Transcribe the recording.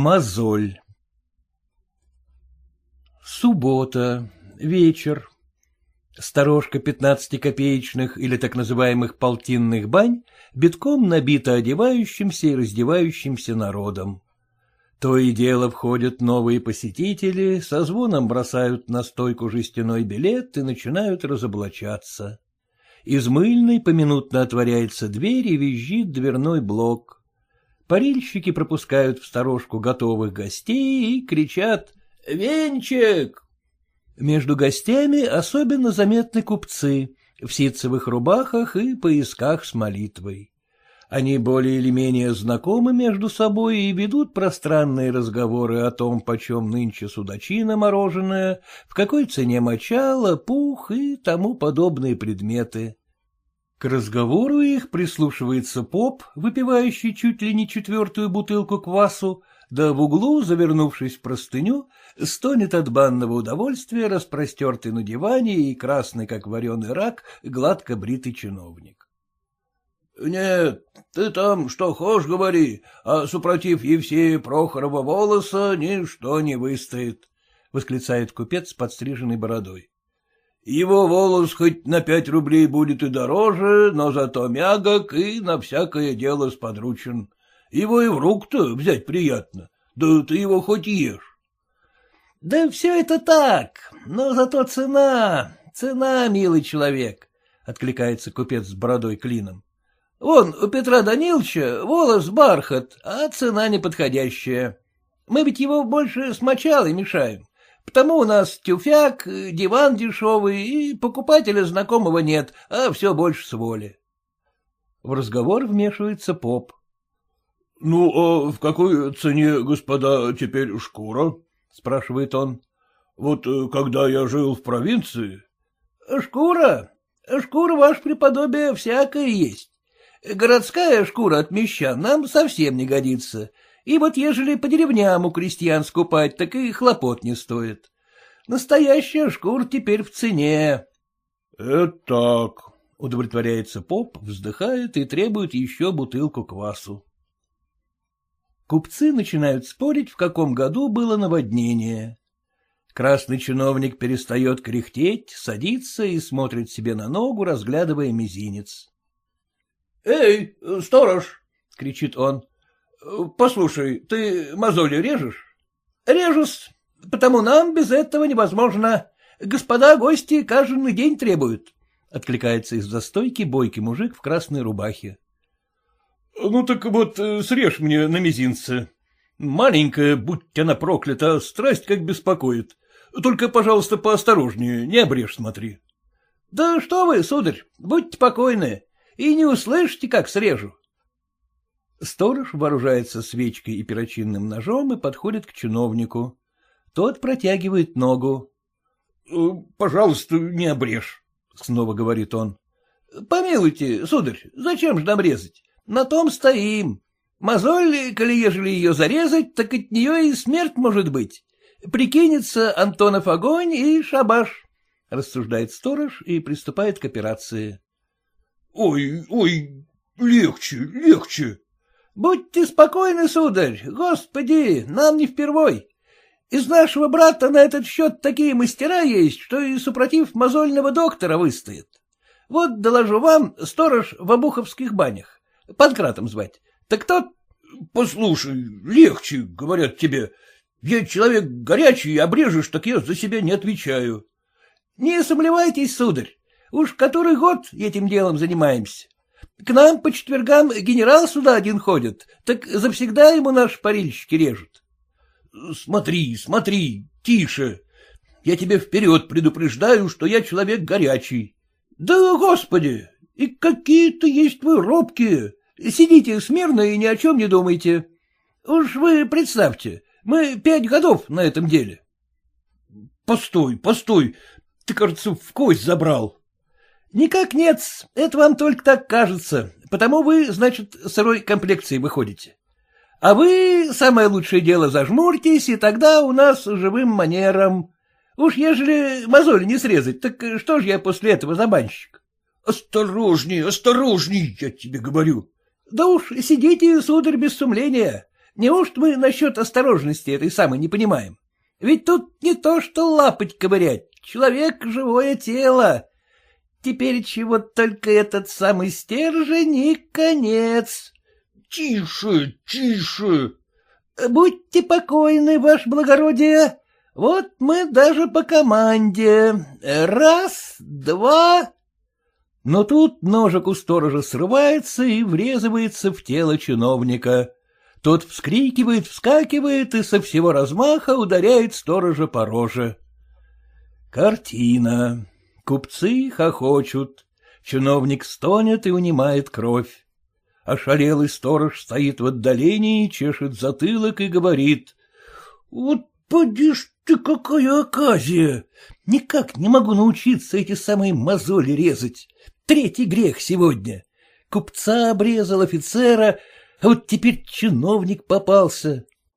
Мозоль Суббота, вечер. Сторожка пятнадцатикопеечных или так называемых полтинных бань битком набита одевающимся и раздевающимся народом. То и дело входят новые посетители, со звоном бросают на стойку жестяной билет и начинают разоблачаться. Из мыльной поминутно отворяется дверь и визжит дверной блок. Парильщики пропускают в сторожку готовых гостей и кричат «Венчик!». Между гостями особенно заметны купцы в ситцевых рубахах и поясках с молитвой. Они более или менее знакомы между собой и ведут пространные разговоры о том, почем нынче судачина мороженое, в какой цене мочало, пух и тому подобные предметы. К разговору их прислушивается поп, выпивающий чуть ли не четвертую бутылку квасу, да в углу, завернувшись в простыню, стонет от банного удовольствия распростертый на диване и красный, как вареный рак, гладко бритый чиновник. — Нет, ты там что хошь говори, а супротив Евсея Прохорова волоса ничто не выстоит, — восклицает купец с подстриженной бородой. — Его волос хоть на пять рублей будет и дороже, но зато мягок и на всякое дело сподручен. Его и в рук-то взять приятно, да ты его хоть ешь. — Да все это так, но зато цена, цена, милый человек, — откликается купец с бородой клином. Вон, у Петра Даниловича волос бархат, а цена неподходящая. Мы ведь его больше с мочалой мешаем. Потому у нас тюфяк, диван дешевый, и покупателя знакомого нет, а все больше с воли. В разговор вмешивается поп. — Ну, а в какой цене, господа, теперь шкура? — спрашивает он. — Вот э, когда я жил в провинции... — Шкура? Шкура, ваше преподобие, всякая есть. Городская шкура от мещан нам совсем не годится, и вот ежели по деревням у крестьян скупать, так и хлопот не стоит. Настоящая шкура теперь в цене. — Это так, — удовлетворяется поп, вздыхает и требует еще бутылку квасу. Купцы начинают спорить, в каком году было наводнение. Красный чиновник перестает кряхтеть, садится и смотрит себе на ногу, разглядывая мизинец. — Эй, сторож! — кричит он. — Послушай, ты мозоли режешь? — Режусь, потому нам без этого невозможно. Господа гости каждый день требуют, — откликается из застойки бойкий мужик в красной рубахе. — Ну так вот, э, срежь мне на мизинце. Маленькая, будь она проклята, страсть как беспокоит. Только, пожалуйста, поосторожнее, не обрежь смотри. — Да что вы, сударь, будьте покойны и не услышите, как срежу. Сторож вооружается свечкой и перочинным ножом и подходит к чиновнику. Тот протягивает ногу. «Э, — Пожалуйста, не обрежь, — снова говорит он. — Помилуйте, сударь, зачем же нам резать? На том стоим. Мозоль, коли ежели ее зарезать, так от нее и смерть может быть. Прикинется Антонов огонь и шабаш, — рассуждает сторож и приступает к операции. Ой, ой, легче, легче. Будьте спокойны, сударь, господи, нам не впервой. Из нашего брата на этот счет такие мастера есть, что и супротив мозольного доктора выстоит. Вот доложу вам, сторож в обуховских банях. Панкратом звать. Так тот... Послушай, легче, говорят тебе. Я человек горячий, обрежешь, так я за себя не отвечаю. Не сомневайтесь, сударь. Уж который год этим делом занимаемся. К нам по четвергам генерал сюда один ходит, так завсегда ему наши парильщики режут. Смотри, смотри, тише. Я тебе вперед предупреждаю, что я человек горячий. Да, господи, и какие-то есть вы робкие. Сидите смирно и ни о чем не думайте. Уж вы представьте, мы пять годов на этом деле. Постой, постой, ты, кажется, в кость забрал. — Никак нет, это вам только так кажется, потому вы, значит, сырой комплекции выходите. А вы, самое лучшее дело, зажмурьтесь, и тогда у нас живым манером. Уж ежели мозоль не срезать, так что ж я после этого забанщик? — Осторожней, осторожней, я тебе говорю. — Да уж, сидите, сударь, без сумления. Неужто мы насчет осторожности этой самой не понимаем? Ведь тут не то что лапать ковырять, человек — живое тело. Теперь чего только этот самый стержень и конец. — Тише, тише. — Будьте покойны, ваше благородие. Вот мы даже по команде. Раз, два... Но тут ножик у сторожа срывается и врезывается в тело чиновника. Тот вскрикивает, вскакивает и со всего размаха ударяет сторожа по роже. Картина. Купцы хохочут. Чиновник стонет и унимает кровь. Ошалелый сторож стоит в отдалении, чешет затылок и говорит. — Вот поди ж ты, какая оказия! Никак не могу научиться эти самые мозоли резать. Третий грех сегодня. Купца обрезал, офицера, а вот теперь чиновник попался.